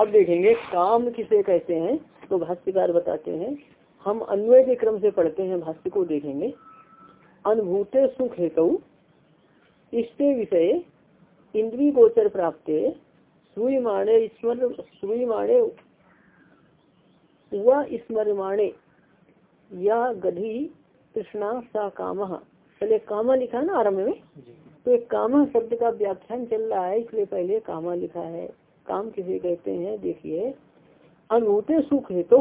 अब देखेंगे, काम किसे कहते हैं? तो भाष्यकार बताते हैं, हम अन्वय के क्रम से पढ़ते हैं, भाष्य को देखेंगे। अनुभूते सुख हेतु इसके विषय, इंद्री गोचर प्राप्त सुमाणे ईश्वर सुमाणे व स्मरमाणे, या गधी कृष्णा सा काम। पहले कामा लिखा ना आरंभ में? तो एक कामा शब्द का व्याख्यान चल रहा है इसलिए पहले कामा लिखा है। काम किसे कहते हैं? देखिए अनुभूते सुख है तो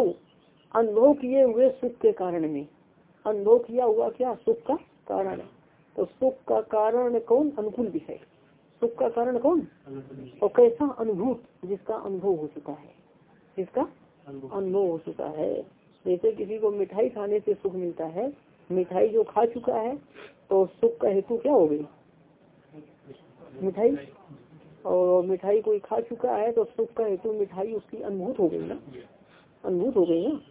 अनुभव किए हुए सुख के कारण में। अनुभव किया हुआ क्या? सुख का कारण। तो सुख का कारण कौन? अनुकूल विषय सुख का कारण कौन? और कैसा अनुभूत जिसका अनुभव हो चुका है? जिसका अनुभव। हो चुका है। जैसे किसी को मिठाई खाने से सुख मिलता है मिठाई जो खा चुका है तो सुख का हेतु क्या हो गई मिठाई? और मिठाई कोई खा चुका है तो सुख का हेतु मिठाई उसकी अनुभूत हो गई ना? अनुभूत हो गई ना?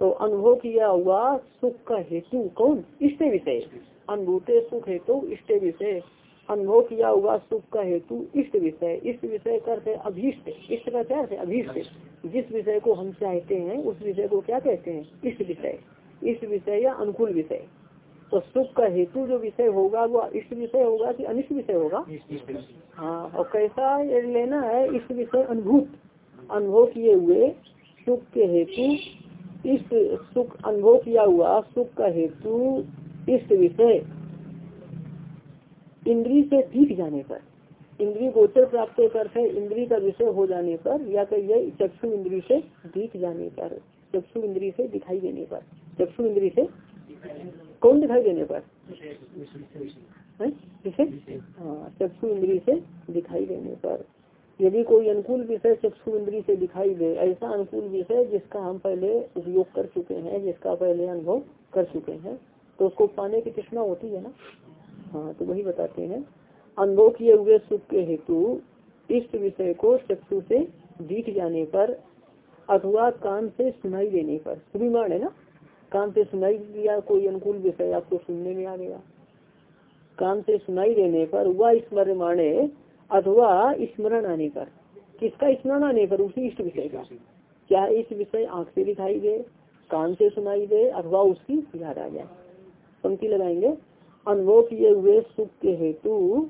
तो अनुभव किया हुआ सुख का हेतु कौन? इष्ट विषय। अनुभूत सुख हेतु, इष्ट विषय। अनुभव किया हुआ सुख का हेतु इष्ट विषय। इष्ट विषय करते अभीष्ट। इष्ट का क्या है? अभीष्ट। जिस विषय को हम चाहते हैं, उस विषय को क्या कहते हैं? इष्ट विषय। इष्ट विषय या अनुकूल विषय। तो सुख का हेतु जो विषय होगा, वो इष्ट विषय होगा कि अनिष्ट विषय होगा? हाँ और कैसा लेना है इष्ट विषय अनुभूत। अनुभव किए हुए, सुख के हेतु इष्ट सुख अनुभव किया हुआ, सुख का हेतु इष्ट विषय। इंद्री से दिख जाने पर इंद्री गोचर प्राप्त करते इंद्री का विषय हो जाने पर, या कहिए चक्षु इंद्री से दिख जाने पर, चक्षु इंद्री से दिखाई देने पर, चक्षु इंद्री से कौन दिखाई देने पर? हाँ? चक्षु इंद्री से दिखाई देने पर। यदि कोई अनुकूल विषय चक्षु इंद्री से दिखाई दे ऐसा अनुकूल विषय जिसका हम पहले उपयोग कर चुके हैं जिसका पहले अनुभव कर चुके हैं तो उसको पाने की तृष्णा होती है ना? हाँ तो वही बताते हैं। अनुभव किए हुए सुख के हेतु इस विषय को चक्षु से दिख जाने पर अथवा कान से सुनाई देने पर। सुविमान है ना? कान से सुनाई दिया, कोई अनुकूल विषय आपको सुनने में आ गया। कान से सुनाई देने पर वह स्मरण माने अथवा स्मरण आने पर, किसका स्मरण आने पर? उसी इष्ट विषय का। क्या इस विषय आँख से दिखाई दे, कान से सुनाई दे, अथवा उसकी याद आ जाए? पंक्ति लगाएँगे। अनुभव किए हुए सुख के हेतु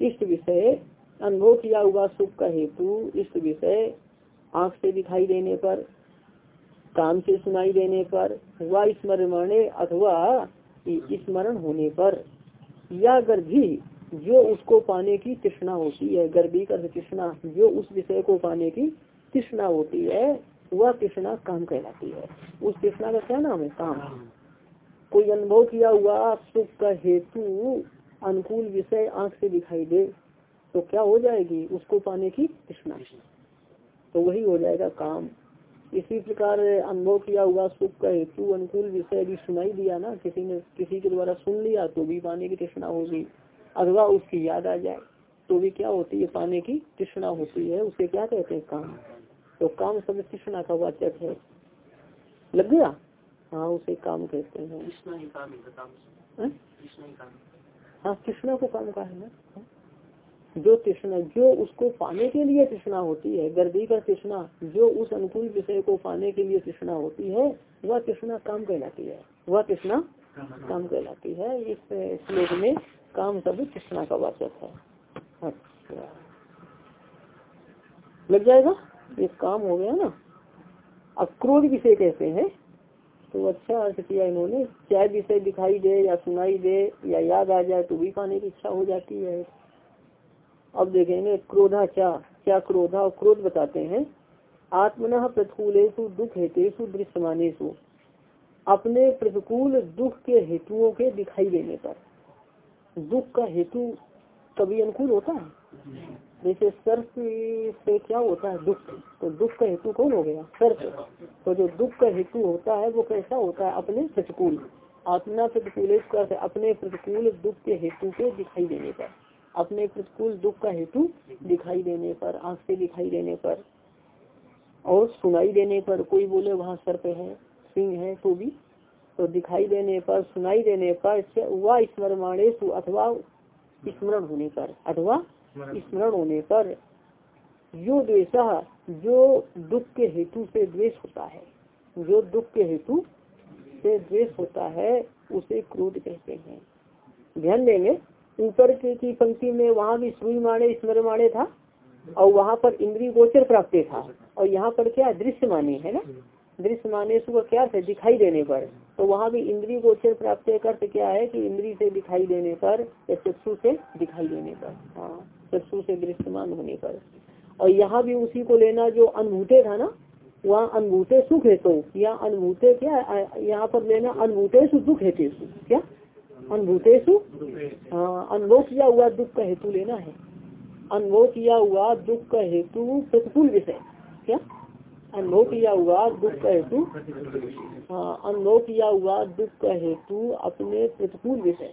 इष्ट विषय, अनुभव किया हुआ सुख का हेतु इष्ट विषय आँख से दिखाई देने पर कान से सुनाई देने पर व स्मरण अथवा स्मरण होने पर, या गर्भी जो उसको पाने की तृष्णा होती है, गर्भी कर तृष्णा, जो उस विषय को पाने की तृष्णा होती है, वह तृष्णा काम कहलाती है। उस तृष्णा का क्या नाम है? काम। कोई अनुभव किया हुआ सुख का हेतु अनुकूल विषय आँख से दिखाई दे तो क्या हो जाएगी? उसको पाने की तृष्णा। तो वही हो जाएगा काम। इसी प्रकार अनुभव किया हुआ सुख का हेतु अनुकूल विषय भी सुनाई दिया ना किसी ने किसी के द्वारा सुन लिया तो भी पाने की तृष्णा होगी अथवा उसकी याद आ जाए तो भी क्या होती है पाने की तृष्णा होती है उसे क्या कहते हैं काम? तो काम सब तृष्णा का वाचक है। लग गया? हाँ उसे काम कहते हैं। हाँ कृष्णा को काम का है ना? जो तृष्णा, जो उसको पाने के लिए तृष्णा होती है, गर्दी का तृष्णा, जो उस अनुकूल विषय को पाने के लिए तृष्णा होती है, वह तृष्णा काम कहलाती है। वह तृष्णा काम कहलाती है। इस श्लोक में काम सब तृष्णा का वाचक है। अच्छा। लग जाएगा? ये काम हो गया ना? अब क्रोध विषय कहते हैं। तो अच्छा अर्थ किया इन्होंने। चाहे विषय दिखाई दे या सुनाई दे या याद आ जाए तो भी पाने की इच्छा हो जाती है। अब देखेंगे क्रोधा क्या क्या क्रोधा और क्रोध बताते हैं। आत्मन प्रतिकूलेशु दुख हेतु दृश्यमानेशु अपने प्रतिकूल दुख के हेतुओं के दिखाई देने पर। दुख का हेतु कभी अनुकूल होता है? जैसे सर्प से क्या होता है? दुख। तो दुख का हेतु कौन हो गया? सर्प। तो जो दुख का हेतु होता है, वो कैसा होता है? अपने प्रतिकूल। आत्मना प्रतिकूल अपने प्रतिकूल दुख के हेतु के दिखाई देने पर। अपने प्रतिकूल दुख का हेतु दिखाई देने पर आँख से दिखाई देने पर और सुनाई देने पर कोई बोले वहाँ सर पे है सिंह है तो भी। तो दिखाई देने पर सुनाई देने पर वह स्मरमाणेश अथवा स्मरण होने पर अथवा स्मरण। होने पर जो द्वेषा जो दुख के हेतु से द्वेष होता है जो दुख के हेतु से द्वेष होता है उसे क्रोध कहते हैं। ध्यान देंगे। ऊपर की पंक्ति में वहाँ भी सुई माने, स्मर माने था और वहाँ पर इंद्री गोचर प्राप्त था। और यहाँ पर क्या दृश्य माने, है ना? दृश्य माने का क्या है दिखाई देने पर। तो वहाँ भी इंद्री गोचर प्राप्त अर्थ क्या है कि इंद्री से दिखाई देने पर, या चक्षु से दिखाई देने पर। हाँ चक्षु से दृश्यमान होने पर। और यहाँ भी उसी को लेना जो अनुभूते था ना, वहाँ अनुभूते सुख है तो या अनुभूते क्या यहाँ पर लेना अनुभूते सुख हेतु। क्या? अनुभूते हाँ अनुभव किया हुआ दुख का हेतु लेना है। अनुभव किया हुआ दुख का हेतु प्रतिकूल विषय क्या? अनुभव किया हुआ दुख का हेतु हाँ अनुभव किया हुआ दुख का हेतु अपने प्रतिकूल विषय।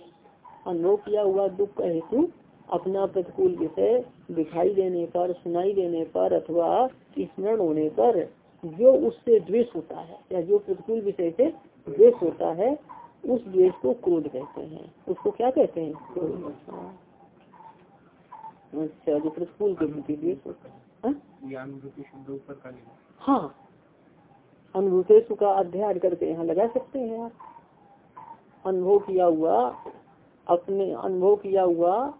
अनुभव किया हुआ दुख का हेतु अपना प्रतिकूल विषय दिखाई देने पर सुनाई देने पर अथवा स्मरण होने पर जो उससे द्वेष होता है या जो प्रतिकूल विषय से द्वेष होता है उस द्वेष को क्रोध कहते हैं। उसको क्या कहते हैं? हाँ। अच्छा जो प्रतिकूल के प्रति द्वेष हाँ, हाँ। अनुभूतेश का अध्ययन करके यहाँ लगा सकते हैं आप। अनुभव किया हुआ अपने अनुभव किया हुआ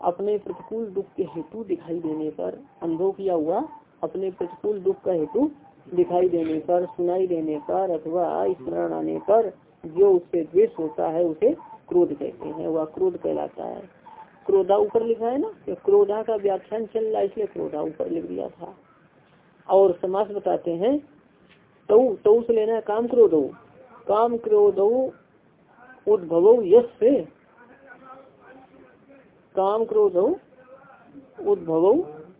अपने प्रतिकूल दुख के हेतु दिखाई देने पर अनुभव किया हुआ अपने प्रतिकूल दुख का हेतु दिखाई देने पर सुनाई देने पर अथवा स्मरण आने पर जो उससे द्वेष होता है, उसे क्रोध कहते हैं, वह क्रोध कहलाता है। क्रोधा ऊपर लिखा है ना? क्रोधा का व्याख्यान चल रहा है, इसलिए क्रोधा ऊपर लिख दिया था। और समास बताते हैं तो तो से लेना काम क्रोधो। काम क्रोधो उद्भव यश से काम क्रोधो उद्भव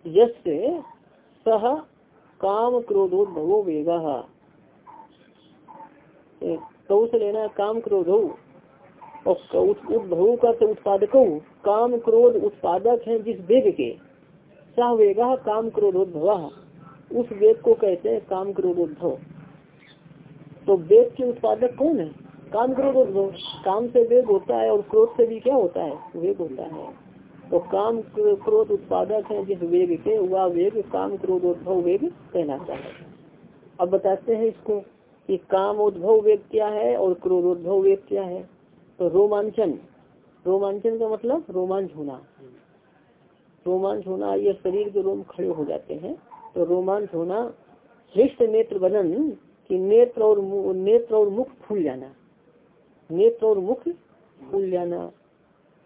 यश से सह काम क्रोधोद्भवो वेगा। तो से लेना है काम हो। और उद्भव का तो उत्पादक काम क्रोध उत्पादक है जिस वेग के। सह वेगा काम क्रोधोद्भव। उस वेग को कहते हैं काम क्रोधोद्भव। तो वेग के उत्पादक कौन है? काम क्रोधोद्भव। काम से वेग होता है और क्रोध से भी क्या होता है? वेग होता है। तो काम क्रोध उत्पादक है जिस वेग के। वह वेग काम क्रोधोद्भव वेग कहलाता है। अब बताते हैं इसको कि काम उद्भव वेग क्या है और क्रोधोद्भव वेग क्या है? तो रोमांचन। रोमांचन का मतलब रोमांच होना। रोमांच होना, ये शरीर के रोम खड़े हो जाते हैं। तो रोमांच होना हृष्ट नेत्र बनन कि नेत्र और नेत्र और मुख फूल जाना। नेत्र और मुख फूल जाना।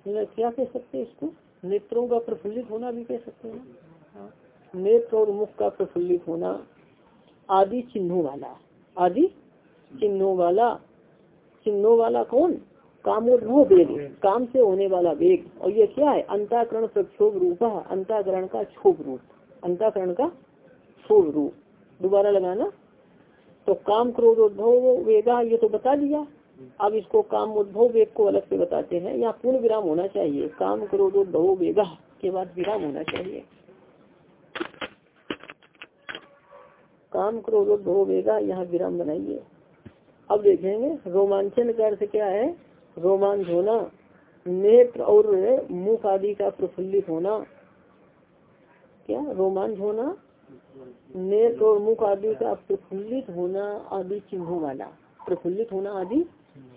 क्या कह सकते हैं इसको? नेत्रों का प्रफुल्लित होना भी कह सकते हैं। हाँ। नेत्र और मुख का प्रफुल्लित होना, आदि चिन्हों वाला। आदि चिन्हों वाला चिन्हों वाला कौन? कामोद्भव वेग काम से होने वाला वेग और ये क्या है? अंताकरण प्रक्षोभ रूप। अंताकरण का क्षोभ रूप। अंताकरण का क्षोभ रूप। दोबारा लगाना। तो काम क्रोधोद्भव वेगा ये तो बता दिया। अब इसको काम उद्भव वेग को अलग से बताते हैं। यहाँ पूर्ण विराम होना चाहिए। काम क्रोधोद्भव वेगा के बाद विराम होना चाहिए। काम क्रोधोद्भव वेगा यहाँ विराम बनाइए। अब देखेंगे, रोमांचन का अर्थ क्या है? रोमांच होना, नेत्र और मुख आदि का प्रफुल्लित होना। क्या? रोमांच होना, नेत्र और मुख आदि का प्रफुल्लित होना आदि चिन्हों वाला, प्रफुल्लित होना आदि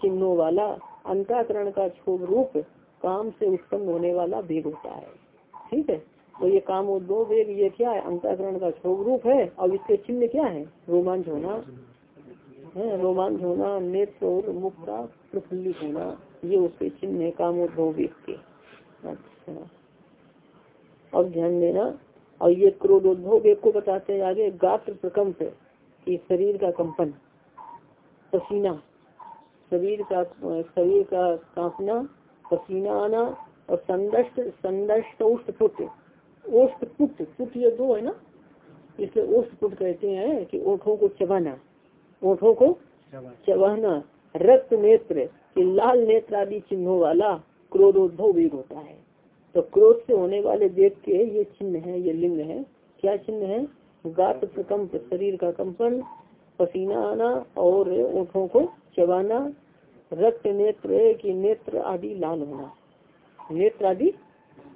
चिन्हों वाला, अंताकरण का क्षोभ रूप काम से उत्पन्न होने वाला भेद होता है। ठीक है? तो ये काम उद्योग वेग ये क्या है? अंताकरण का क्षोभ रूप है और इसके चिन्ह क्या है? रोमांच होना। है? रोमांच होना, नेत्र और मुख का प्रफुल्लित होना, ये उसके चिन्ह है कामोद्भव के। अच्छा। अब ध्यान देना, और ये क्रोधोद्भव वेग को बताते हैं आगे, गात्र प्रकम्प कि शरीर का कंपन, पसीना। शरीर का शरीर का कांपना, पसीना आना, और संदष्ट संदष्ट उष्ट पुट ओष्ट पुट पुट ये दो है ना? इसलिए ओष्ट पुट कहते हैं कि ओठों को चबाना। ओठों को चबाना। रक्त नेत्र कि लाल नेत्र आदि चिन्हों वाला क्रोधोद्भव वेग होता है। तो क्रोध से होने वाले वेग के ये चिन्ह है ये लिंग है। क्या चिन्ह है? गात प्रकम्प शरीर का कंपन पसीना आना और ओठों को चबाना। रक्त नेत्र की नेत्र आदि लाल होना। नेत्र आदि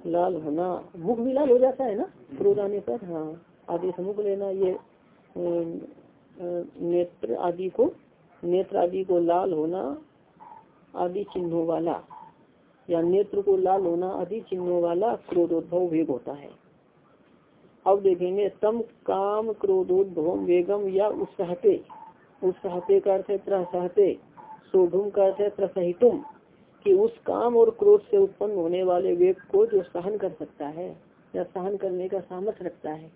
लाल होना मुख भी लाल हो जाता है ना क्रोध आने पर हाँ आदि से मुख लेना, ये नेत्र आदि को, नेत्र आदि को लाल होना, आदि चिन्हों वाला, या नेत्र को लाल होना, आदि चिन्हों वाला क्रोधोद्भव वेग होता है। अब देखेंगे, तम काम क्रोधोद्भव वेगम या उत्साहते। उत्साहते का अर्थ है त्रसहते शोभुम का अर्थ है प्रसहितुम कि उस काम और क्रोध से उत्पन्न होने वाले वेग को जो सहन कर सकता है या सहन करने का सामर्थ्य रखता है,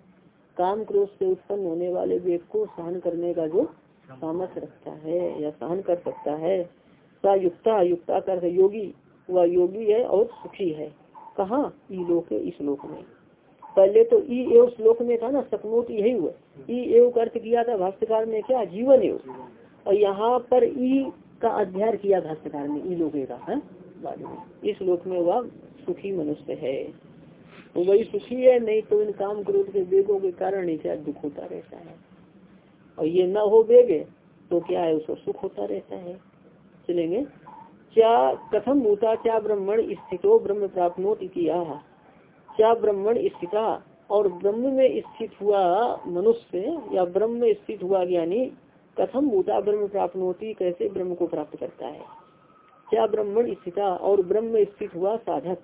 काम क्रोध से उत्पन्न होने वाले वेग को सहन करने का जो सामर्थ्य रखता है या सहन कर सकता है। युक्ता युक्ता कर योगी, वह योगी है और सुखी है। कहा? ई लोक इस लोक में। पहले तो ई एव श्लोक में था ना सपनोट यही हुआ। ई एव अर्थ किया था, भाष्यकार में क्या? जीवन एव और यहाँ पर ई का अध्ययन किया भाष्यकार में ई लोके का, है? इस लोक में वह सुखी मनुष्य है। तो वही सुखी है, नहीं तो इन काम क्रोध के वेगों के कारण ही क्या दुख होता रहता है। और ये न हो वेग तो क्या है, उसको सुख होता रहता है। चलेंगे। क्या कथम भूता, क्या ब्रह्मण स्थितो ब्रह्म प्राप्त इतिहा क्या ब्रह्मण स्थिता? और ब्रह्म में स्थित हुआ मनुष्य, या ब्रह्म में स्थित हुआ ज्ञानी कथम भूता ब्रह्म प्राप्त होती, कैसे ब्रह्म को प्राप्त करता है? क्या ब्रह्मण स्थिता और ब्रह्म में स्थित हुआ साधक?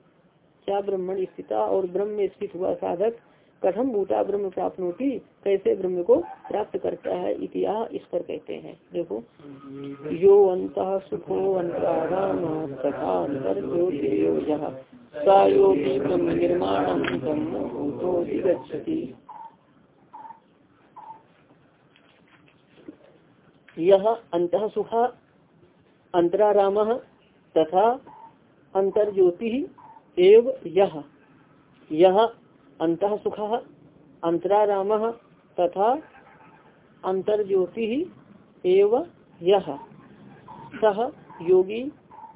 क्या ब्रह्मण स्थिता और ब्रह्म में स्थित हुआ साधक? कथम भूता ब्रह्म प्राप्त होती, कैसे ब्रह्म को प्राप्त करता है? इतिहास इस पर कहते हैं। देखो। यो अंत सुखो अंतराराम तथा अंतर योगी ब्रह्म निर्माण यह अंत सुख अंतराराम तथा अंतर्ज्योति एव यह यह अंत सुख अंतराराम तथा अंतर्ज्योति एव यह सह योगी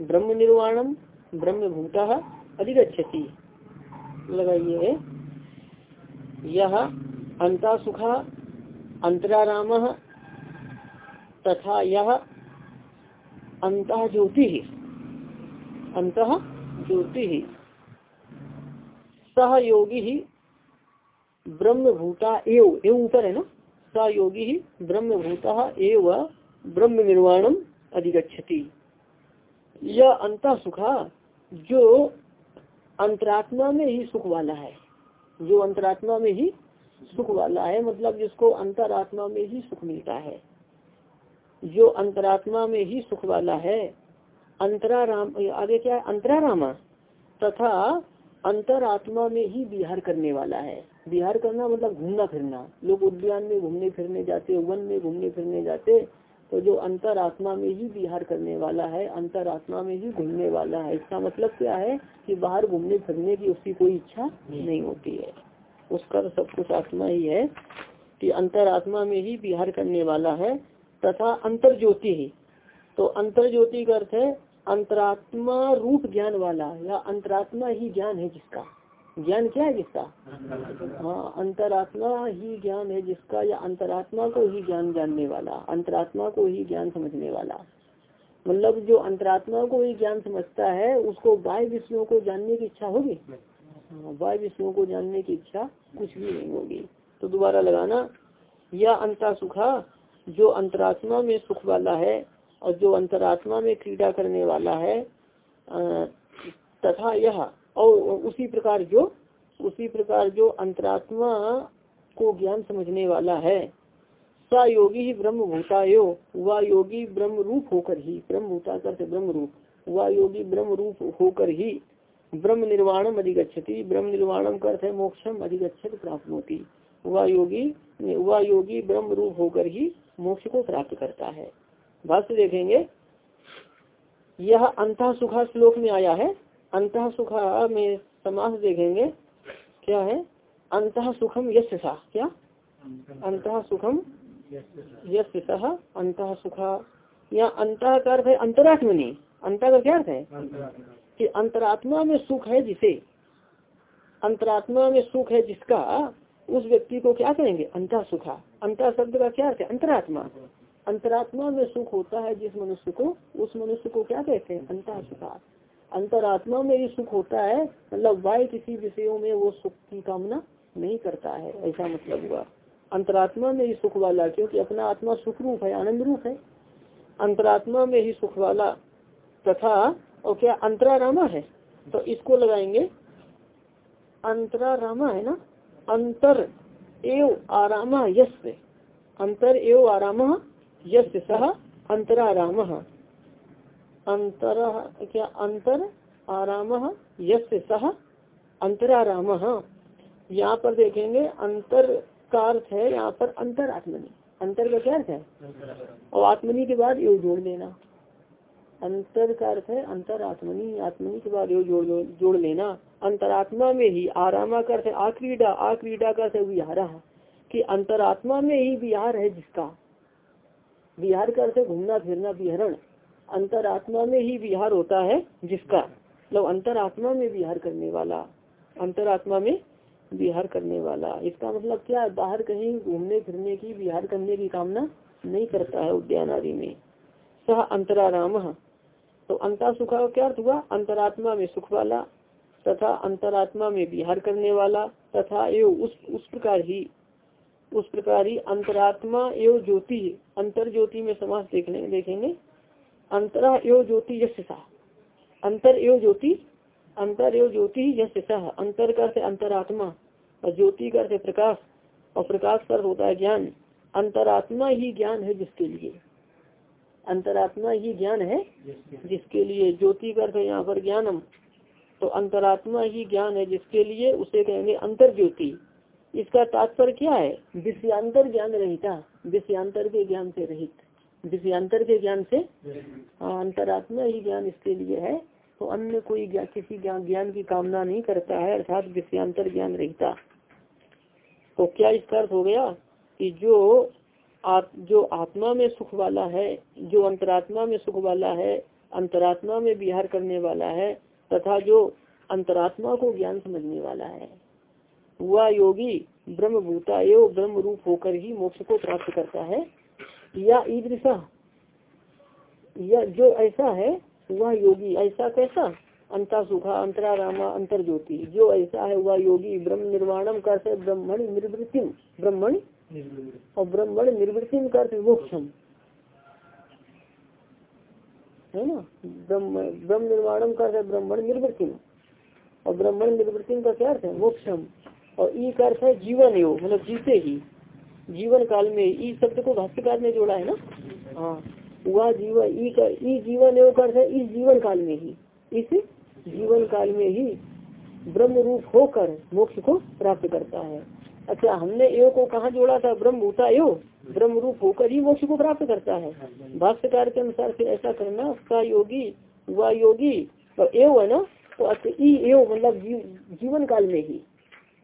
ब्रह्म निर्वाणम ब्रह्म भूत अधिगछति लगाइए। यह अंता सुखा अंतराराम तथा यह अंत ज्योति। अंत ज्योति। सह योगी ही ब्रह्म भूता एव एव ऊपर है ना? स योगी ही ब्रह्म भूता एव ब्रह्म निर्वाणम अधिगछति यह अंत सुखा, जो अंतरात्मा में ही सुख वाला है। जो अंतरात्मा में ही सुख वाला है मतलब जिसको अंतरात्मा में ही सुख मिलता है। जो अंतरात्मा में ही सुख वाला है, अंतराराम, आगे क्या है? अंतरारामा, तथा अंतरात्मा में ही विहार करने वाला है। विहार करना मतलब घूमना फिरना। लोग उद्यान में घूमने फिरने जाते, वन में घूमने फिरने जाते तो जो अंतरात्मा में ही विहार करने वाला है, अंतरात्मा में ही घूमने वाला है, इसका मतलब क्या है कि बाहर घूमने फिरने की उसकी कोई इच्छा नहीं होती है। उसका तो सब कुछ आत्मा ही है कि अंतरात्मा में ही विहार करने वाला है। तथा अंतर ज्योति ही। तो अंतर ज्योति का अर्थ है अंतरात्मा रूप ज्ञान वाला या अंतरात्मा ही ज्ञान है जिसका। ज्ञान क्या है जिसका? हाँ अंतरात्मा ही ज्ञान है जिसका या अंतरात्मा को ही ज्ञान जानने वाला अंतरात्मा को ही ज्ञान समझने वाला। मतलब जो अंतरात्मा को ही ज्ञान समझता है उसको बाह्य विषयों को जानने की इच्छा होगी? हाँ, बाह्य विषयों को जानने की इच्छा कुछ भी नहीं होगी। तो दोबारा लगाना या अंता सुखा जो अंतरात्मा में सुख वाला है और जो अंतरात्मा में क्रीड़ा करने वाला है तथा यह, और उसी प्रकार जो, उसी प्रकार जो अंतरात्मा को ज्ञान समझने वाला है, सा योगी ही ब्रह्म भूतायो वह योगी ब्रह्म रूप होकर ही ब्रह्म भूता कर ब्रह्म रूप वह योगी ब्रह्म रूप होकर ही, ब्रह्म निर्वाणम अधिगछति ब्रह्म निर्वाणम कर मोक्षम अधिगछत प्राप्त होती वह योगी वह योगी ब्रह्म रूप होकर ही मोक्ष को प्राप्त करता है। भाष्य देखेंगे, यह अंत सुखा श्लोक में आया है। अंत सुखा में समास देखेंगे, क्या है? अंत सुखम यश क्या? अंत सुखम यश अंत सुखा या अंत का अर्थ है अंतरात्मनी। अंत का क्या अर्थ है? कि अंतरात्मा में सुख है जिसे। अंतरात्मा में सुख है जिसका उस व्यक्ति को क्या कहेंगे? अंता सुखा अंता शब्द का क्या है? अंतरात्मा। अंतरात्मा में सुख होता है जिस मनुष्य को, उस मनुष्य को क्या कहते हैं? अंता सुखा अंतरात्मा में ही सुख होता है मतलब वाय किसी विषयों में वो सुख की कामना नहीं करता है। ऐसा मतलब हुआ। अंतरात्मा में ही सुख वाला, क्योंकि अपना आत्मा सुख रूप है आनंद रूप है। अंतरात्मा में ही सुख वाला तथा, और क्या? अंतरारामा है। तो इसको लगाएँगे। अंतरारामा है ना? अंतर एव आराम यश अंतर एव आराम यश सह अंतराराम। अंतर क्या? अंतर आराम यश सह अंतराराम। यहाँ पर देखेंगे अंतर का अर्थ है यहाँ पर अंतर आत्मनि अंतर का क्या अर्थ है? और आत्मनि के बाद योग जोड़ देना। अंतर का अर्थ है अंतर आत्मनी के बाद जोड़ जोड़ लेना। अंतरात्मा में ही आरामा कर अर्थ आक्रीडा आक्रीडा का अर्थ विहारा। कि अंतरात्मा में ही विहार है जिसका? विहार का अर्थ है घूमना, फिरना, विहरण। अंतरात्मा में ही विहार होता है जिसका? मतलब अंतरात्मा में विहार करने वाला। अंतरात्मा में विहार करने वाला। इसका मतलब क्या बाहर कहीं घूमने, फिरने की, विहार करने की कामना नहीं करता है उद्यान आदि में। सह अंतराराम। तो अंता सुखा का क्या अर्थ हुआ? अंतरात्मा में सुख वाला तथा अंतरात्मा में विहार करने वाला तथा एवं उस उस प्रकार ही, उस प्रकार ही अंतरात्मा एवं ज्योति, अंतर ज्योति में समाज देखने, देखेंगे। अंतरा एवं ज्योति यश अंतर एवं ज्योति, अंतर एवं ज्योति यश अंतर कर से अंतरात्मा, और ज्योति कर से प्रकाश, और प्रकाश कर होता है ज्ञान। अंतरात्मा ही ज्ञान है जिसके लिए। अंतरात्मा ही ज्ञान है, जिसके लिए ज्योति कर यहाँ पर ज्ञानम। तो अंतरात्मा ही ज्ञान है, जिसके लिए उसे कहेंगे अंतर ज्योति इसका तात्पर्य क्या है? विषयांतर ज्ञान रहता, विषयांतर के ज्ञान से रहित। विषयांतर के ज्ञान से हाँ अंतरात्मा ही ज्ञान इसके लिए है। तो अन्य कोई ज्ञान किसी ज्ञान ज्ञान की कामना नहीं करता है, अर्थात विषयांतर ज्ञान रहता। तो क्या इसका अर्थ हो गया कि जो आप, जो आत्मा में सुख वाला है, जो अंतरात्मा में सुख वाला है, अंतरात्मा में विहार करने वाला है, तथा जो अंतरात्मा को ज्ञान समझने वाला है वह योगी ब्रह्म भूता एवं ब्रह्म रूप होकर ही मोक्ष को प्राप्त करता है। या ईदृशा, या जो ऐसा है वह योगी। ऐसा कैसा? अंता सुखा अंतरारामा अंतर ज्योति जो ऐसा है वह योगी। ब्रह्म निर्वाणम कर ब्रह्मण निर्वृत्तिम। ब्रह्मण और ब्रह्मण निर्वृत्तिम कर मोक्षम है ना? ब्रह्म ब्रह्म निर्वाणम कर ब्रह्मण निर्वृत्तिम और ब्रह्मण निर्वृत्तिम का क्या अर्थ है? मोक्षम। और ई का अर्थ है जीवन योग मतलब जीते ही। जीवन काल में ई शब्द को भाष्यकार ने जोड़ा है ना? हाँ। वह जीवन ई का, ई जीवन योग अर्थ है इस जीवन काल में ही। इस जीवन काल में ही ब्रह्म रूप होकर मोक्ष को प्राप्त करता है। अच्छा हमने एव को कहा जोड़ा था? ब्रह्म भूता एव। ब्रह्म रूप होकर ही मोक्ष को प्राप्त करता है। भाष्यकार के अनुसार से ऐसा करना का योगी वह योगी तो एव है ना? तो एव मतलब जीव, जीवन काल में ही।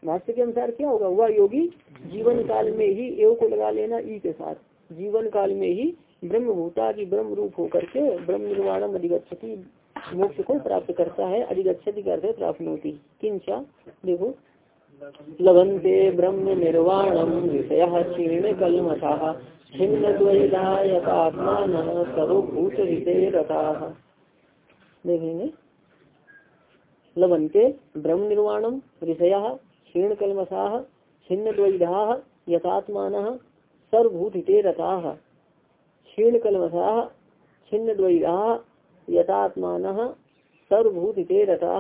भाष्य के अनुसार क्या होगा? वह योगी जीवन काल में ही एव को लगा लेना ई के साथ। जीवन काल में ही ब्रह्म भूता की ब्रह्म रूप होकर के ब्रह्म निर्वाणम अधिगछति मोक्ष को प्राप्त करता है। अधिगछति करते प्राप्त होती। किंचा देखो लभंते ब्रह्म निर्वाणम विषय क्षीण कलमथा छिन्न द्वैधात्मान सर्वभूत रथा। देखेंगे लभंते ब्रह्म निर्वाणम कलमसा छिन्न द्वैधा यथात्मान सर्वभूतिते रता क्षीण कलमसा छिन्न द्वैधा यथात्मान सर्वभूतिते रता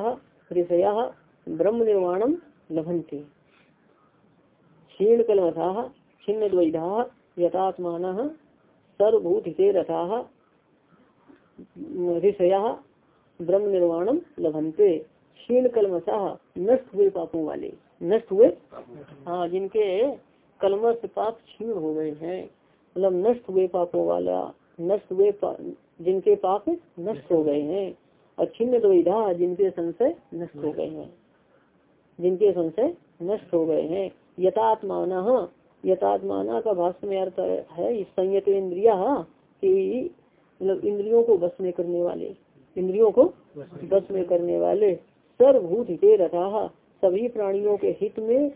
ऋषय ब्रह्म निर्माणम लभंते क्षीण कलमसा छिन्न द्वैधा यथात्मान सर्वभूतिते रता ऋषय ब्रह्म निर्माणम लभंते क्षीण कलमसा नष्ट हुए पापों वाले नष्ट हुए हाँ जिनके कलमस पाप क्षीण हो गए हैं। मतलब नष्ट हुए पापों वाला नष्ट हुए पा, जिनके पाप नष्ट हो गए हैं। और छिन्न द्विधा जिनके संशय नष्ट हो गए हैं। जिनके संशय नष्ट हो गए हैं। यथात्मान यथात्माना का भाषण में अर्थ है संयत इंद्रिया कि मतलब इंद्रियों को बस में करने वाले, इंद्रियों को बस में करने वाले सर्वभूत हिते रथा, सभी प्राणियों के हित में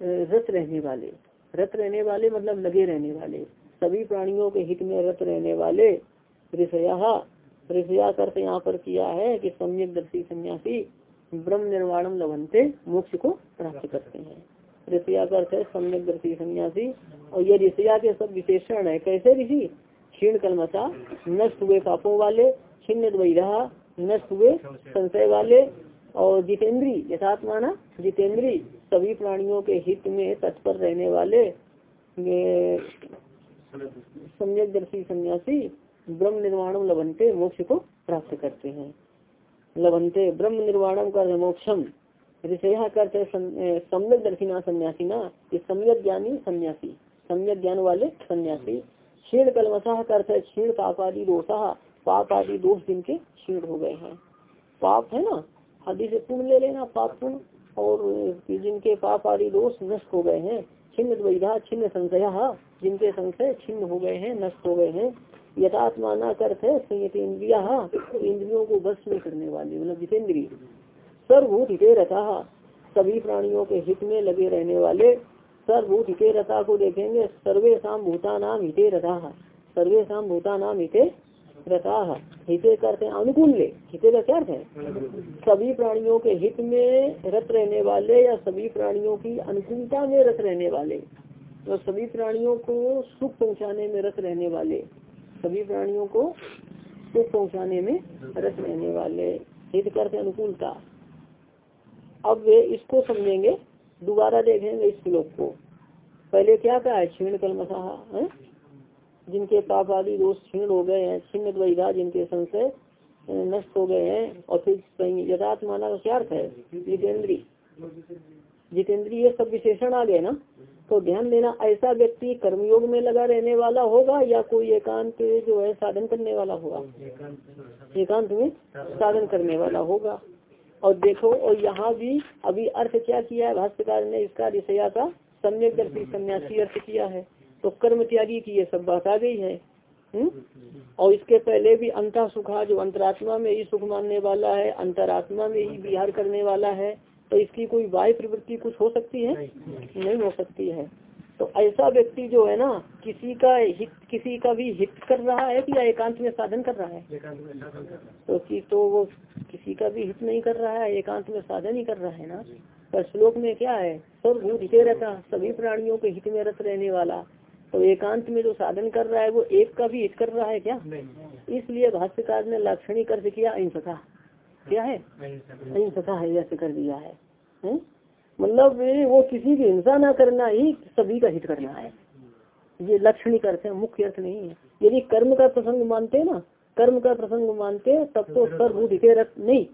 रत रहने वाले। रत रहने वाले मतलब लगे रहने वाले। सभी प्राणियों के हित में रत रहने वाले। ऋषया, ऋषिया करते यहाँ पर किया है कि सम्यक दर्शी सन्यासी ब्रह्म निर्वाणम लभनते, मोक्ष को प्राप्त करते हैं। ऋषिया करते सम्यक दर्शी सन्यासी, और ये ऋषिया के सब विशेषण है। कैसे ऋषि? क्षीण कलमसा नष्ट हुए पापों वाले छिन्न द्वैरा नष्ट हुए संशय वाले, और जितेंद्री यथात्माना जितेंद्री, सभी प्राणियों के हित में तत्पर रहने वाले सम्यक दर्शी सन्यासी, ब्रह्म निर्वाणम लभनते, मोक्ष को प्राप्त करते हैं। लभनते ब्रह्म निर्वाणम कर मोक्षम ऋषया करते सम्यक दर्शिना सन्यासी ना, ये सम्यक ज्ञानी सन्यासी, सम्यक ज्ञान वाले सन्यासी। क्षीण कलमसाह करते क्षीण पापादि दोषा पाप आदि दोष जिनके क्षीण हो गए हैं। पाप है ना? आदि से पुण्य ले लेना, पाप पुण्य और जिनके पाप आदि दोष नष्ट हो गए हैं, छिन्न द्वैधा, छिन्न संशया, जिनके संशय छिन्न हो गए हैं, नष्ट हो गए हैं। यथात्मा न करते संयत इंद्रिया इंद्रियों को बस में करने वाले मतलब जितेंद्रीय। सर्वभूत हिते रथा सभी प्राणियों के हित में लगे रहने वाले सर्वभूत हिते रथा को देखेंगे। सर्वे शाम भूता नाम हिते रथा सर्वे शाम भूता नाम हिते रथा हिते करते अनुकूल ले। हिते का क्या है? सभी प्राणियों के हित में रत रहने वाले या सभी प्राणियों की अनुकूलता में रत रहने वाले। तो सभी प्राणियों को सुख पहुँचाने में रत रहने वाले। सभी प्राणियों को सुख पहुँचाने में रत रहने वाले हित करते अनुकूलता। अब वे इसको समझेंगे, दोबारा देखेंगे इस श्लोक को। पहले क्या कहा है? क्षीण कल मसाहा जिनके पाप आदि दोष क्षीण हो गए हैं छिन्न द्वैधा जिनके संशय नष्ट हो गए हैं, और फिर यथार्थ माना का क्या अर्थ है? जितेंद्री जितेंद्री ये सब विशेषण आ गए ना? तो ध्यान देना, ऐसा व्यक्ति कर्मयोग में लगा रहने वाला होगा या कोई एकांत जो है साधन करने वाला होगा एकांत में साधन करने वाला होगा और देखो, और यहाँ भी अभी अर्थ क्या किया है भाष्यकार ने इसका ऋषया का सम्यक दर्शी सन्यासी अर्थ किया है तो कर्म त्यागी की ये सब बात आ गई है हुँ? हम्म? और इसके पहले भी अंता सुखा जो अंतरात्मा में ही सुख मानने वाला है, अंतरात्मा में ही विहार करने वाला है तो इसकी कोई बाह्य प्रवृत्ति कुछ हो सकती है? नहीं। हो सकती है। तो ऐसा व्यक्ति जो है ना किसी का हित किसी का भी हित कर रहा है या एकांत में साधन कर रहा है? तो कि तो वो किसी का भी हित नहीं कर रहा है एकांत में साधन ही कर रहा है ना? पर श्लोक में क्या है? सर्वभूत हिते रहता सभी प्राणियों के हित में रत रहने वाला। तो एकांत में जो साधन कर रहा है वो एक का भी हित कर रहा है क्या? इसलिए भाष्यकार ने लाक्षणिक अर्थ किया अहिंसता। क्या है? अहिंसता है ऐसे कर दिया है, है? मतलब वो किसी की हिंसा ना करना ही सभी का हित करना है। ये लक्षणिक अर्थ है मुख्य अर्थ नहीं है। यदि कर्म का प्रसंग मानते ना कर्म का प्रसंग मानते तब तो सर्वभूत हिते रख नहीं।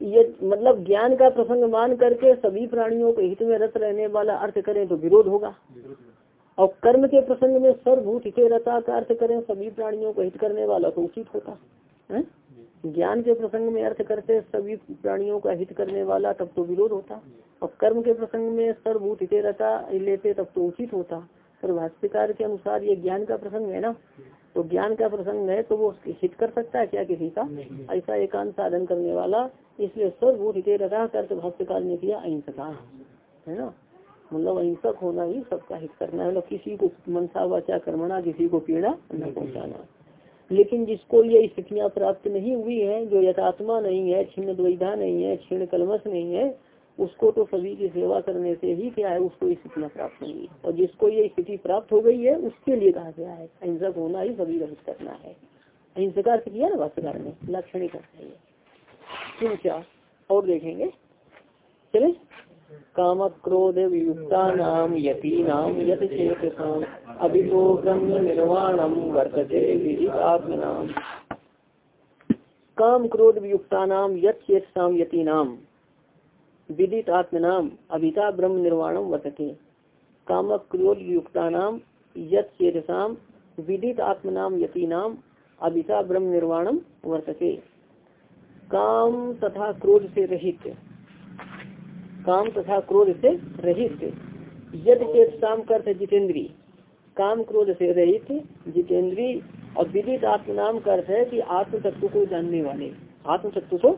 ये मतलब ज्ञान का प्रसंग मान करके सभी प्राणियों के हित में रत रहने वाला अर्थ करें तो विरोध होगा। और कर्म के प्रसंग में सर्वभूत हित रता का अर्थ करें सभी प्राणियों को हित करने वाला तो उचित होता। है? ज्ञान के प्रसंग में अर्थ करते सभी प्राणियों का हित करने वाला तब तो विरोध होता। और कर्म के प्रसंग में सर्वभूत हित रता लेते तब तो उचित होता। पर भाष्यकार के अनुसार ये ज्ञान का प्रसंग है ना? तो ज्ञान का प्रसंग है तो वो हित कर सकता है क्या किसी का? ऐसा एकांत साधन करने वाला इसलिए सर्वभूत हित रथा कर भाष्यकार ने किया अहिंसका है। ना? मतलब अहिंसक होना ही सबका हित करना है। मतलब किसी को मनसा वाचा कर्मणा किसी को पीड़ा न पहुंचाना। लेकिन जिसको ये स्थितियाँ प्राप्त नहीं हुई है, जो यथात्मा नहीं है छिन्न द्वैधा नहीं है, क्षीण कलमस नहीं है, उसको तो सभी की सेवा करने से ही क्या है, उसको स्थितियाँ प्राप्त होंगी और जिसको ये स्थिति प्राप्त हो गई है, उसके लिए कहा गया है। अहिंसक होना ही सभी का करना है। अहिंसका किया ना भाष्यकार ने? लाक्षणिक है क्यों क्या? और देखेंगे। चले? काम क्रोध वियुक्ता नाम यती नाम यत चेतसाम अभितो ब्रह्म निर्वाणम वर्तते नाम काम क्रोध वियुक्ता नाम यत यती नाम विदित आत्मनाम अभिता ब्रह्म निर्वाणम वर्तते। काम क्रोध वियुक्ता नाम यत चेतसाम विदित आत्मनाम यती नाम अभिता ब्रह्म निर्वाणम वर्तते। काम तथा क्रोध से रहित काम तथा क्रोध से रहित। यद चेत शाम जितेंद्री। काम क्रोध से रहित जितेंद्री और विदित आत्मनाम का अर्थ है कि आत्म तत्व को जानने वाले। आत्म तत्व को?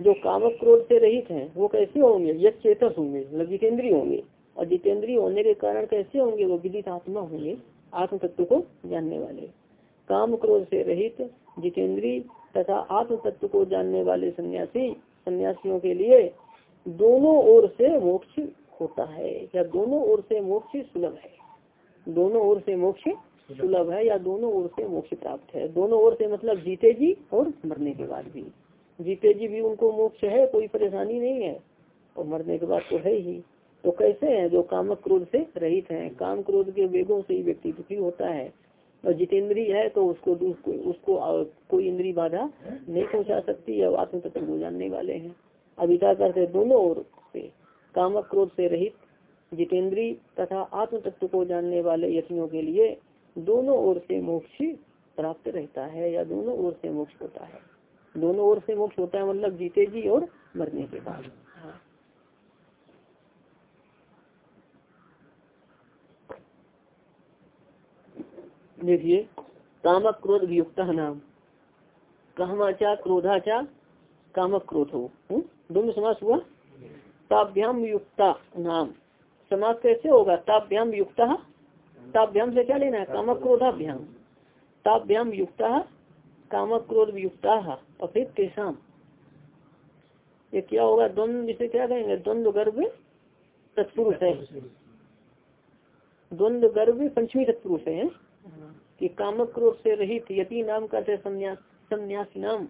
जो काम क्रोध से रहित हैं, वो कैसे होंगे? यद चेतस होंगे मतलब जितेंद्री होंगे। और जितेंद्री होने के कारण कैसे होंगे? वो विदित आत्मा होंगे आत्म तत्व को जानने वाले। काम क्रोध से रहित जितेंद्री तथा आत्म तत्व को जानने वाले सन्यासी सन्यासियों के लिए दोनों ओर से मोक्ष होता है, या दोनों ओर से मोक्ष सुलभ है? दोनों ओर से मोक्ष सुलभ है या दोनों ओर से मोक्ष प्राप्त है? दोनों ओर से मतलब जीते जी और मरने के बाद भी। जीते जी भी उनको मोक्ष है, कोई परेशानी नहीं है, और मरने के बाद तो है ही। तो कैसे है? जो काम क्रोध से रहित है। काम क्रोध के वेगों से ही व्यक्ति दुखी होता है। और जितेंद्री है तो उसको उसको कोई इंद्री बाधा नहीं पहुँचा सकती है आत्म तत्व जानने वाले हैं। अभिता करते दोनों ओर से। कामक क्रोध से रहित जितेंद्री तथा आत्म तत्व को जानने वाले यतियों के लिए दोनों ओर से मोक्ष प्राप्त रहता है या दोनों ओर से मोक्ष होता है? दोनों ओर से मोक्ष होता है मतलब जीते जी और मरने के बाद। देखिए कामक क्रोध वियुक्त नाम। कामाचा क्रोधाचा कामक क्रोध हो हम्म? दोनों समास हुआ? ताभ्याम युक्ता नाम। समास कैसे होगा? ताभ्याम युक्ता, ताभ्याम से क्या लेना है? कामक क्रोधाभ्याम ताभ्याम युक्ता कामक क्रोध युक्ता और फिर ये क्या होगा? द्वंद जिसे क्या कहेंगे? द्वंद गर्भ तत्पुरुष है। द्वंद गर्भ पंचमी तत्पुरुष है कि कामक क्रोध से रहित यति नाम करते संन्यासी नाम।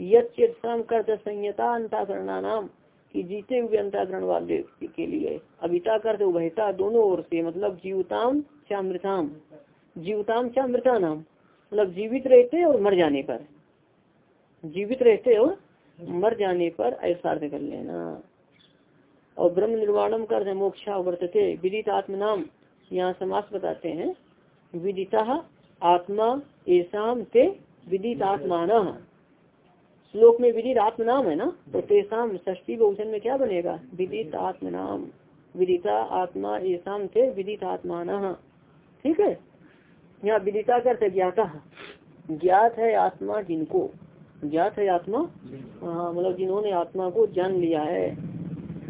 यम करते संयता अंताकरणा नाम कि जीते हुए अंताकरण वाले के लिए। अभिता करते उभयता दोनों ओर से मतलब जीवताम चामृताम। जीवताम चामृता नाम मतलब जीवित रहते और मर जाने पर। जीवित रहते और मर जाने पर ऐसा अर्थ कर लेना। और ब्रह्म निर्वाणम कर मोक्षा वर्तते, विदित आत्म नाम यहाँ समास बताते हैं। विदिता आत्मा ऐसा ते विदित आत्मान। श्लोक में विदित आत्म नाम है ना? तो तेसाम ष्टी बहुचन में क्या बनेगा? विदित आत्म नाम विदिता आत्मा ऐसा थे विदित आत्मान। ठीक है? यहाँ विदिता करते ज्ञाता। ज्ञात है आत्मा जिनको। ज्ञात है आत्मा? हाँ मतलब जिन्होंने आत्मा को जान लिया है।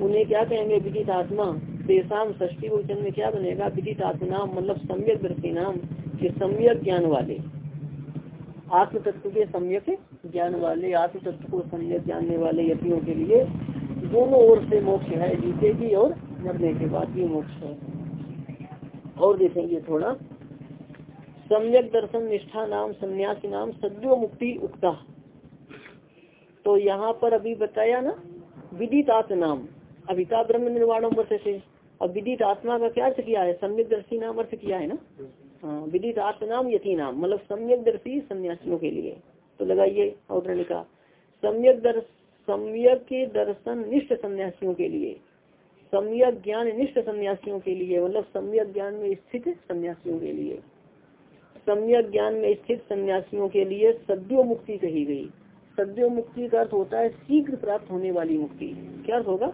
उन्हें क्या कहेंगे? विदित आत्मा। तेसाम ष्टी वचन में क्या बनेगा? विदित आत्मनाम मतलब सम्यक दृष्टि नाम के सम्यक ज्ञान वाले। आत्म तत्व के सम्यक ज्ञान वाले आत्म तत्व को सम्यक जानने वाले यतियों के लिए दोनों ओर से मोक्ष है जीते भी और मरने के बाद भी मोक्ष है। और देखेंगे थोड़ा। सम्यक दर्शन, निष्ठा नाम, सन्यासी नाम, सद्यो मुक्ति उक्ता। तो यहाँ पर अभी बताया ना, विदित नाम। अभिता ब्रह्म निर्वाण वर्ष से। अब विदित आत्मा का क्या अर्थ किया है? सम्यक दर्शी नाम अर्थ किया है ना? हाँ विदित आत्म नाम यति नाम। मतलब सम्यक दर्शी सन्यासियों के लिए। तो लगाइए अवतरण का सम्यक दर्श, सम्यक के दर्शन निष्ठ सन्यासियों के लिए। सम्यक ज्ञान निष्ठ सन्यासियों के लिए मतलब सम्यक ज्ञान में स्थित सन्यासियों के लिए। सम्यक ज्ञान में स्थित सन्यासियों के लिए सद्यो मुक्ति कही गई। सद्यो मुक्ति का अर्थ होता है शीघ्र प्राप्त होने वाली मुक्ति। क्या अर्थ होगा?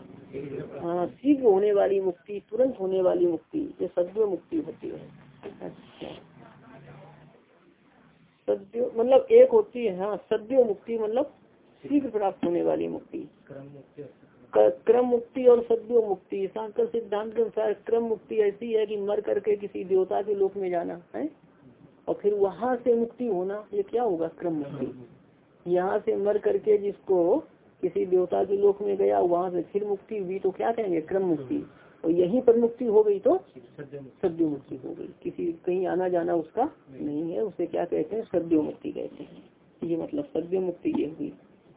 हाँ शीघ्र होने वाली मुक्ति, तुरंत होने वाली मुक्ति, ये सद्यो मुक्ति होती है। अच्छा। सद्यो मतलब एक होती है हाँ सद्यो मुक्ति मतलब शीघ्र प्राप्त होने वाली मुक्ति। क्रम मुक्ति और सद्यो। मुक्ति सांकर सिद्धांत के अनुसार क्रम मुक्ति ऐसी है कि मर करके किसी देवता के लोक में जाना है? और फिर वहाँ से मुक्ति होना ये क्या होगा क्रम मुक्ति। यहाँ से मर करके जिसको किसी देवता के लोक में गया वहाँ से फिर मुक्ति हुई तो क्या कहेंगे क्रम मुक्ति? और यहीं पर मुक्ति हो गई तो सद्यो मुक्ति हो गई। किसी कहीं आना जाना उसका नहीं। है उसे क्या कहते हैं? सद्यो मुक्ति कहते हैं। ये मतलब सद्यो मुक्ति ये हुई।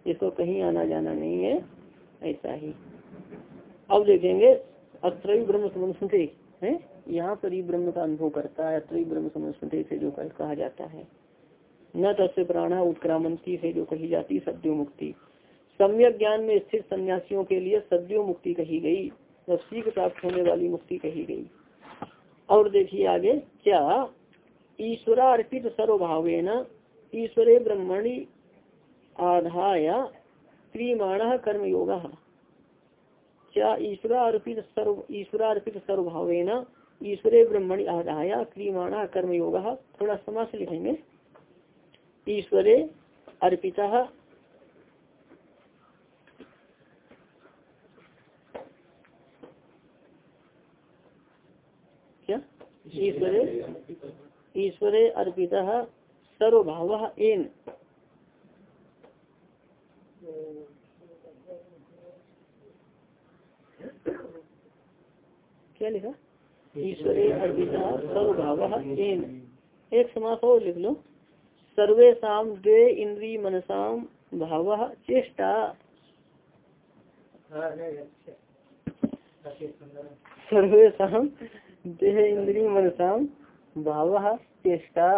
इसको कहीं आना जाना नहीं है ऐसा ही। अब देखेंगे अत्र ब्रह्म समझते है? यहाँ पर ही ब्रह्म का अनुभव करता है अत्र ब्रह्म समझते से जो कहा जाता है। न तस्य प्राणा उत्क्रामंती से जो कही जाती सद्यो मुक्ति सम्यक ज्ञान में स्थित सन्यासियों के लिए सद्यो मुक्ति कही गई। और सीख प्राप्त होने वाली मुक्ति कही गई। और देखिए आगे, क्या? ईश्वरा अर्पित सर्वभावे न ईश्वरे ब्रह्मणि आधाया क्रियमाण कर्म योग क्या ईश्वरा अर्पित सर्व ईश्वरा अर्पित सर्वभावे न ईश्वरे ब्रह्मणि आधाया क्रियमाणा कर्म योग थोड़ा समास लिखेंगे। ईश्वरे अर्पिता क्या ईश्वरे ईश्वरे अर्पिता सर्वभाव एन। क्या लिखा? ईश्वरे अर्पिता सर्वभाव एन। एक समास और लिख लो। सर्वेशा द्वे इंद्री मनसाम भाव चेष्टा। सर्वेशा देह इंद्री मनसाम भाव चेष्टा।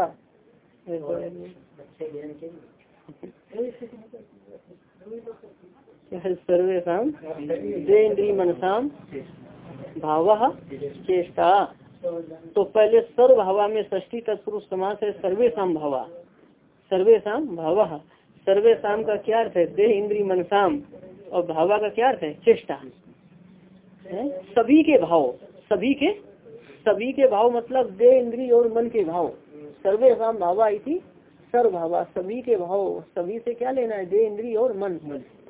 सर्वेशा देह इंद्री मनसाम भाव चेष्टा। तो पहले सर्व भावा में ष्टी तत्पुरुष समास है सर्वेशम भावा। सर्वेशम भाव। सर्वेशम का क्या अर्थ है? देह इंद्री मनसाम और भावा का क्या अर्थ है? चेष्टा। सभी के भाव सभी के सभी के भाव मतलब दे इंद्री और मन के भाव। सर्वेशम भावा इसी सर्व भावा सभी के भाव सभी से क्या लेना है? दे इंद्री और मन।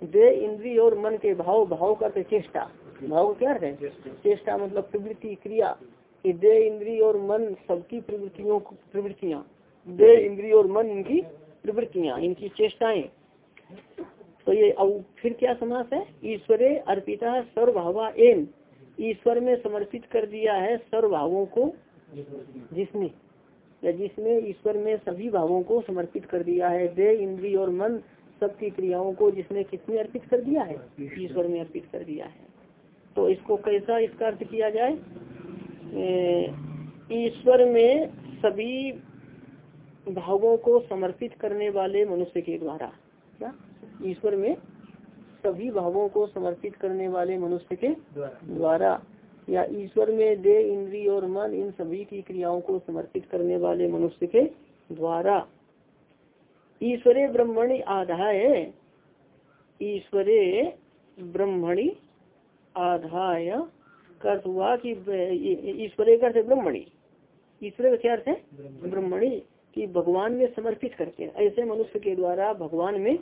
दे इंद्री और मन के भाव भाव का चेष्टा। भाव क्या है? चेष्टा। मतलब प्रवृत्ति क्रिया। कि दे इंद्री और मन सबकी प्रवृत्तियों प्रवृत्तियाँ। दे इंद्री और मन इनकी प्रवृत्तियाँ इनकी चेष्टाएँ। तो ये अब फिर क्या समास है? ईश्वरे अर्पिता सर्वभावा एन। ईश्वर में समर्पित कर दिया है सर्व भावों को। जिसने, या जिसने ईश्वर में सभी भावों को समर्पित कर दिया है दे इंद्री और मन, सबकी क्रियाओं को जिसने किसने अर्पित कर दिया है? ईश्वर में अर्पित कर दिया है। तो इसको कैसा इसका अर्थ किया जाए? ईश्वर में सभी भावों को समर्पित करने वाले मनुष्य के द्वारा। क्या? ईश्वर में सभी भावों को समर्पित करने वाले मनुष्य के द्वारा। या ईश्वर में दे इंद्री और मन इन सभी की क्रियाओं को समर्पित करने वाले मनुष्य के द्वारा। ईश्वरे ब्रह्मणि आधाय। ईश्वरे ब्रह्मणि आधाय। अर्थ हुआ कि ईश्वर का अर्थ ब्रह्मणी। ईश्वर का क्या अर्थ है? ब्रह्मणी। कि भगवान में समर्पित करके ऐसे मनुष्य के द्वारा भगवान में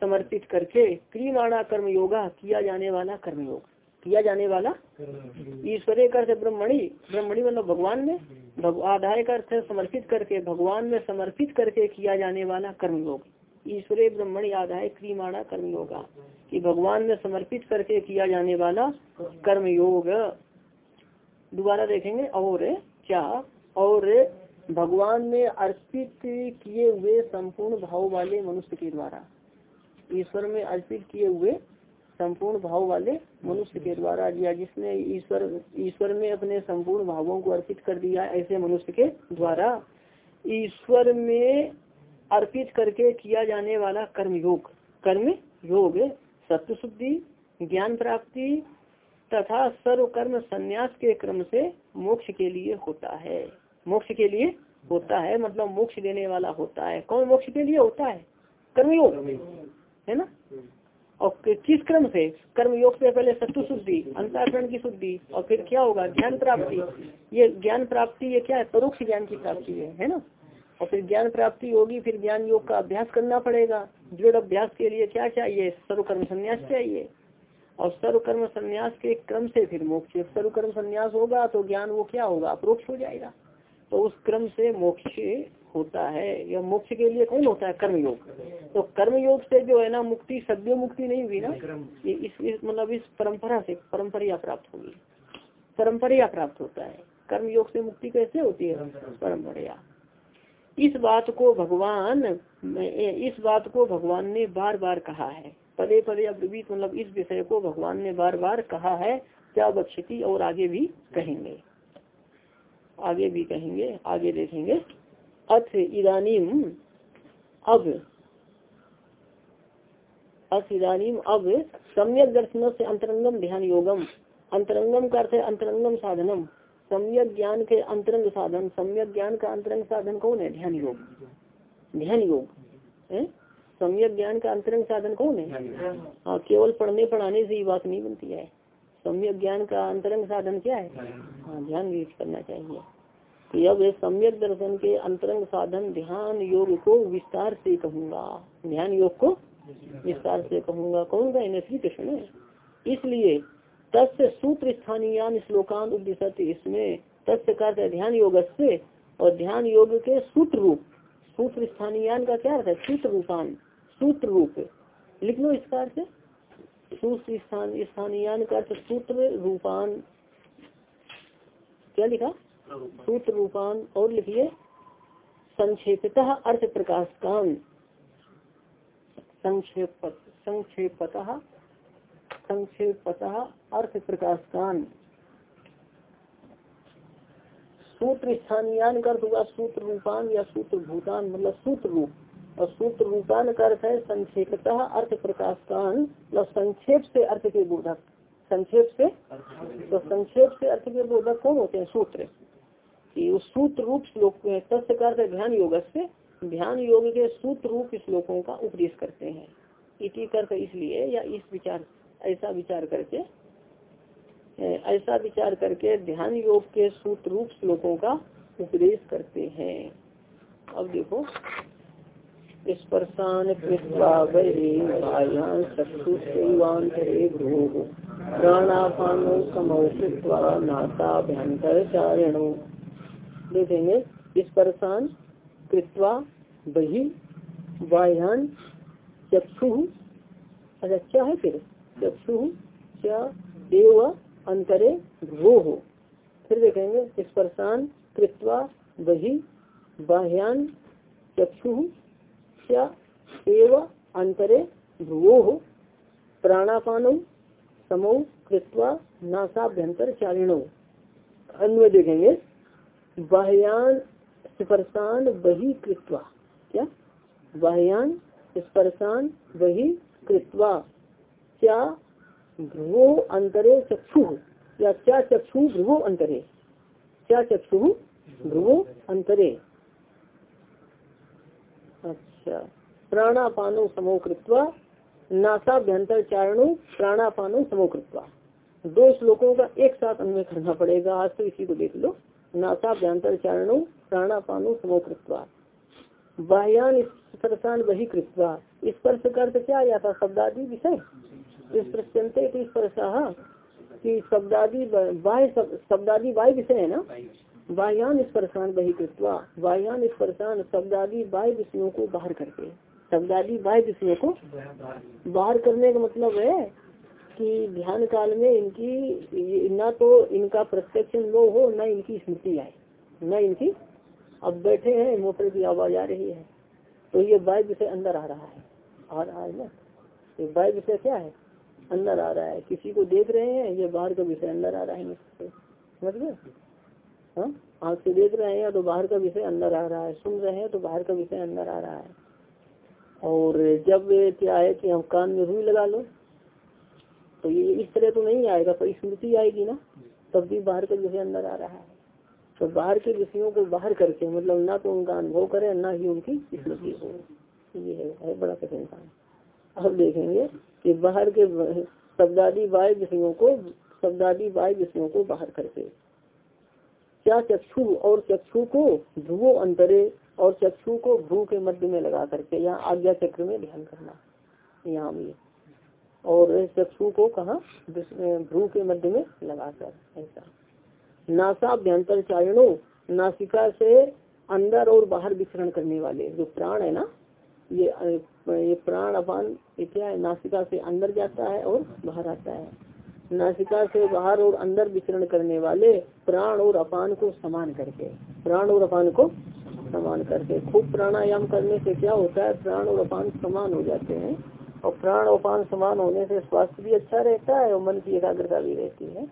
समर्पित करके क्रियमाणा कर्म योगा किया जाने वाला कर्मयोग। किया जाने वाला? ईश्वर का अर्थ ब्रह्मणी। ब्रह्मणी मतलब भगवान में। आधार का अर्थ समर्पित करके। भगवान में समर्पित करके किया जाने वाला कर्मयोग। ईश्वरे ब्रह्मणी आधाय क्रियमाणा कर्म योगा कि भगवान में समर्पित करके किया जाने वाला कर्म योग दोबारा देखेंगे। और क्या? और भगवान में अर्पित किए हुए संपूर्ण भाव वाले मनुष्य के द्वारा। ईश्वर में अर्पित किए हुए संपूर्ण भाव वाले मनुष्य के द्वारा या जिसने ईश्वर ईश्वर में अपने संपूर्ण भावों को अर्पित कर दिया ऐसे मनुष्य के द्वारा। ईश्वर में अर्पित करके किया जाने वाला कर्म योग कर्म योग सत्य शुद्धि ज्ञान प्राप्ति तथा सर्व कर्म संन्यास के क्रम से मोक्ष के लिए होता है। मोक्ष के लिए होता है मतलब मोक्ष देने वाला होता है। कौन मोक्ष के लिए होता है? कर्मयोग। है ना? और किस क्रम से? कर्म योग से पहले सत्य शुद्धि अंतरण की शुद्धि और फिर क्या होगा? ज्ञान प्राप्ति। ये ज्ञान प्राप्ति ये क्या है? परोक्ष ज्ञान की प्राप्ति है है ना? और फिर ज्ञान प्राप्ति होगी फिर ज्ञान योग का अभ्यास करना पड़ेगा। दृढ़ अभ्यास के लिए क्या चाहिए? सर्वकर्म संन्यास चाहिए। और सर्वकर्म संन्यास के क्रम से फिर मोक्ष। सर्वकर्म संन्यास होगा तो ज्ञान वो क्या होगा? अप्रोक्ष हो जाएगा। तो उस क्रम से मोक्ष होता है या मोक्ष के लिए कौन होता है? कर्मयोग। तो कर्मयोग से जो है ना मुक्ति सद्य मुक्ति नहीं हुई ना? ये इस, मतलब इस परंपरा से परंपरा प्राप्त होगी। परंपरा प्राप्त होता है। कर्मयोग से मुक्ति कैसे होती है? परंपरा इस बात को भगवान इस बात को भगवान ने बार बार कहा है। पदे पदे अब्रवीत मतलब इस विषय को भगवान ने बार बार कहा है क्या बक्षती और आगे भी कहेंगे। आगे भी कहेंगे आगे देखेंगे। अथ इदानीम अब अथ इदानीम अब सम्यक दर्शन से अंतरंगम ध्यान योगम अंतरंगम का अर्थ है अंतरंगम साधनम सम्यक ज्ञान के अंतरंग साधन सम्यक ज्ञान का अंतरंग साधन कौन है ध्यान योग ध्यान योग सम्यक ज्ञान का अंतरंग साधन कौन है हाँ केवल पढ़ने पढ़ाने से ही बात नहीं बनती है सम्यक ज्ञान का अंतरंग साधन क्या है हाँ ध्यान भी करना चाहिए अब सम्यक दर्शन के अंतरंग साधन ध्यान योग को विस्तार से कहूँगा। ध्यान योग को विस्तार से कहूँगा। कौन गा श्री कृष्ण इसलिए तस्य सूत्र स्थानीय श्लोकान उद्देश्य इसमें तस्य का ध्यान योग से और ध्यान योग के सूत्र रूप। सूत्र स्थानीयान का क्या अर्थ है? सूत्र रूपान। सूत्र रूप। लिख लो इसका अर्थ। सूत्र स्थान स्थानीयान का सूत्र रूपान। क्या लिखा? सूत्र रूपान और लिखिए, संक्षेपतः अर्थ प्रकाश कान संक्षेप संक्षेपत संक्षेपतः अर्थ प्रकाश कान सूत्र स्थानीयान का अर्थ होगा सूत्र रूपान या सूत्र भूतान मतलब सूत्र रूप और सूत्र रूपान का अर्थ है संक्षेपतः अर्थ प्रकाश कान मतलब संक्षेप से अर्थ के बोधक। संक्षेप से तो संक्षेप से अर्थ के बोधक कौन होते हैं? सूत्र। कि उस सूत्र रूप श्लोक का ध्यान योग से ध्यान योग के सूत्र रूप श्लोकों का उपदेश करते हैं। इसी कर इसलिए या इस विचार, ऐसा विचार करके ऐसा विचार करके ध्यान योग के सूत्र रूप श्लोकों का उपदेश करते हैं। अब देखो, स्पर्शान प्राणापानो समो नाताभ्यंतर चारिणो देखेंगे स्पर्शान कृत्वा, बही बाह्यान चक्षु। अच्छा क्या है फिर? चक्षु, क्या? एव अंतरे वो हो फिर देखेंगे स्पर्शान कृत्वा, बही, बाह्यान, चक्षु, क्या? एव अंतरे भ्रुवो हो प्राणापान, समो, कृत्वा नासाभ्यंतर चारिणो अन्य देखेंगे। बाह्यान स्पर्शान बही कृत्वा। क्या? बाह्यान स्पर्शान बही कृत्वा। क्या ध्रुवो अंतरे चक्षु? या क्या चक्षु ध्रुवो अंतरे? क्या चक्षु ध्रुवो अंतरे? अच्छा। प्राणापानो समो कृत्वा। नासाभ्यंतर चारणु प्राणापानो समो कृत्वा। दो श्लोकों का एक साथ अन्वय करना पड़ेगा। आज तो इसी को देख लो। नासाभ्यंतर चारणु प्राणापानो समो कृत्वा बाह्यान स्पर्शान वही कृत्वा स्पर्श कर क्या आया था शब्दादि विषय। स्पर्शनते स्पर्शा। कि शब्दादि बाह्य शब्दादि बाह्य विषय है ना। बाह्यान स्पर्शान वही कृत्वा बाह्यान स्पर्शान शब्दादि बाह्य विषयों को बाहर करके। शब्दादि बाह्य विषयों को बाहर करने का मतलब है कि ध्यान काल में इनकी, न तो इनका प्रत्यक्ष अनुभव हो, न इनकी स्मृति आए, न इनकी। अब बैठे हैं, मोटर की आवाज़ आ रही है तो ये बाह्य विषय अंदर आ रहा है। आ रहा है ना? ये बाह्य विषय क्या है? अंदर आ रहा है। किसी को देख रहे हैं, ये बाहर का विषय अंदर आ रहा है। समझ गए? हाँ? से देख रहे हैं तो बाहर का विषय अंदर आ रहा है। सुन रहे हैं तो बाहर का विषय अंदर आ रहा है। और जब क्या है कि हम कान में रुई लगा लो तो ये इस तरह तो नहीं आएगा पर स्मृति आएगी ना तब भी बाहर का विषय अंदर आ रहा है। तो बाहर के विषयों को बाहर करके मतलब ना तो उनका अनुभव करे ना ही उनकी स्मृति हो। ये है, बड़ा कठिन काम। अब देखेंगे कि बाहर के शब्दादी वाय विषयों को शब्दादी वाय विषयों को बाहर करके क्या चक्षु और चक्षु को ध्रुवो अंतरे और चक्षु को भ्रू के मध्य में लगा करके यहाँ आज्ञा चक्र में ध्यान करना। यहाँ भी और चक्षु को कहा? भ्रू के मध्य में लगाकर, ऐसा। नासाभ्यंतर चारणो नासिका से अंदर और बाहर विचरण करने वाले, जो प्राण है ना, ये ये प्राण अपान क्या है? नासिका से अंदर जाता है और बाहर आता है। नासिका से बाहर और अंदर विचरण करने वाले प्राण और अपान को समान करके, प्राण और अपान को समान करके, खूब प्राणायाम करने से क्या होता है? प्राण और अपान समान हो जाते हैं। और प्राण अपान समान होने से स्वास्थ्य भी अच्छा रहता है और मन की एकाग्रता भी रहती है।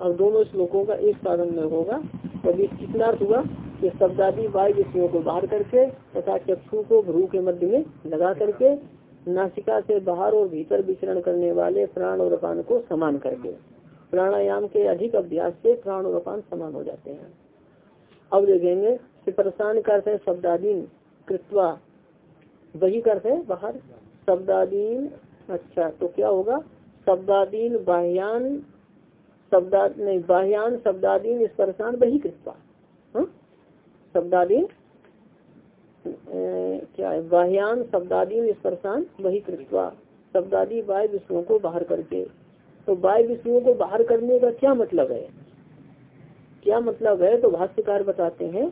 और दोनों श्लोकों का एक साधन में होगा, तभी कितना हुआ कि शब्दादी वायु विषयों को बाहर करके तथा चक्षु को भ्रू के मध्य में लगा करके नासिका से बाहर और भीतर विचरण करने वाले प्राण और अपान को समान करके प्राणायाम के अधिक अभ्यास से प्राण और अपान समान हो जाते हैं। अब देखेंगे परेशान करते शब्दादीन कृत्वा, वही करते बाहर। शब्दादीन अच्छा तो क्या होगा? शब्दादीन बाह्यान, शब्दा, नहीं, बाह्यान, शब्दादीन स्पर्शान वही कृत्वा। हाँ? शब्दादीन क्या है? बाह्यान, शब्दादीन स्पर्शान वही कृत्वा। शब्दादी बाह्य विषयों को बाहर करके। तो बाह्य विषयों को बाहर करने का क्या मतलब है? क्या मतलब है? तो भाष्यकार बताते हैं।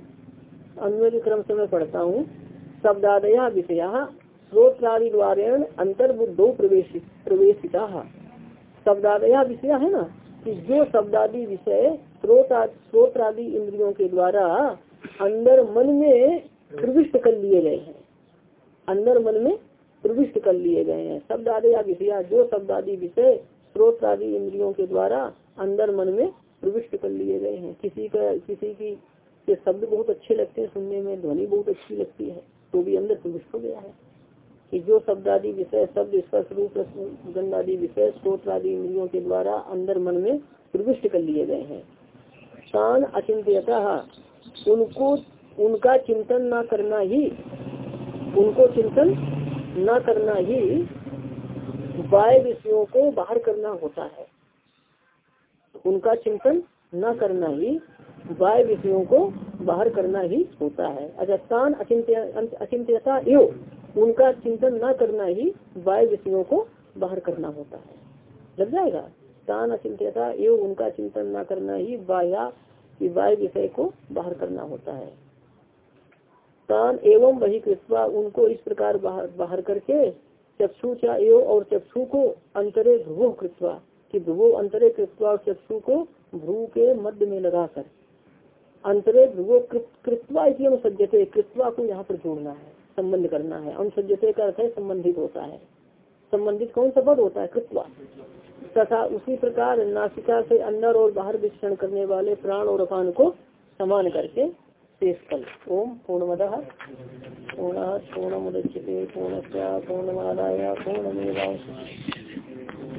क्रम से मैं पढ़ता हूँ। शब्दादया विषया श्रोत्रादि अंतर्बुद्धो प्रवेश, प्रवेशिता। शब्दादया विषय है ना? कि जो शब्दादि विषय श्रोत्रादि इंद्रियों के द्वारा अंदर मन में प्रविष्ट कर लिए गए हैं। अंदर मन में प्रविष्ट कर लिए गए हैं। शब्द आदि या विषय, जो शब्द आदि विषय स्रोत आदि इंद्रियों के द्वारा अंदर मन में प्रविष्ट कर लिए गए हैं। किसी का, किसी की के शब्द बहुत अच्छे लगते हैं, सुनने में ध्वनि बहुत अच्छी लगती है तो भी अंदर प्रविष्ट हो गया है। कि जो शब्द आदि विषय, शब्द स्पर्श रूप गंध आदि विषय स्रोत आदि इंद्रियों के द्वारा अंदर मन में प्रविष्ट कर लिए गए हैं। शान अचिंत्यता, उनको, उनका चिंतन न करना ही, उनको चिंतन न करना ही बाय विषयों को बाहर करना होता है। उनका चिंतन न करना ही बाय विषयों को बाहर करना ही होता है। अच्छा स्थान अचिंत्यता एवं उनका चिंतन न करना ही बाय विषयों को बाहर करना होता है। लग जाएगा? तान अचिंत्यता एवं उनका चिंतन न करना ही बाया बाय विषय को बाहर करना होता है। तान एवं वही कृत्वा उनको इस प्रकार बाहर बाहर करके चक्षु चा और चक्षु को अंतरे ध्रुवो कृत्वा, कि ध्रुवो अंतरे कृत्वा और चक्षु को ध्रुव के मध्य में लगाकर अंतरे ध्रुवो कृत्वा इसी अनुसजते, कृत्वा को यहाँ पर जोड़ना है। संबंध करना है। अनुसजते का अर्थ है संबंधित होता है। संबंधित कौन सा पद होता है? कृत्वा। तथा उसी प्रकार नासिका से अंदर और बाहर विचरण करने वाले प्राण और अपान को समान करके शेष कल ओम पूर्ण पूर्ण पूर्ण पूर्ण पूर्णमादाय पूर्णमेवा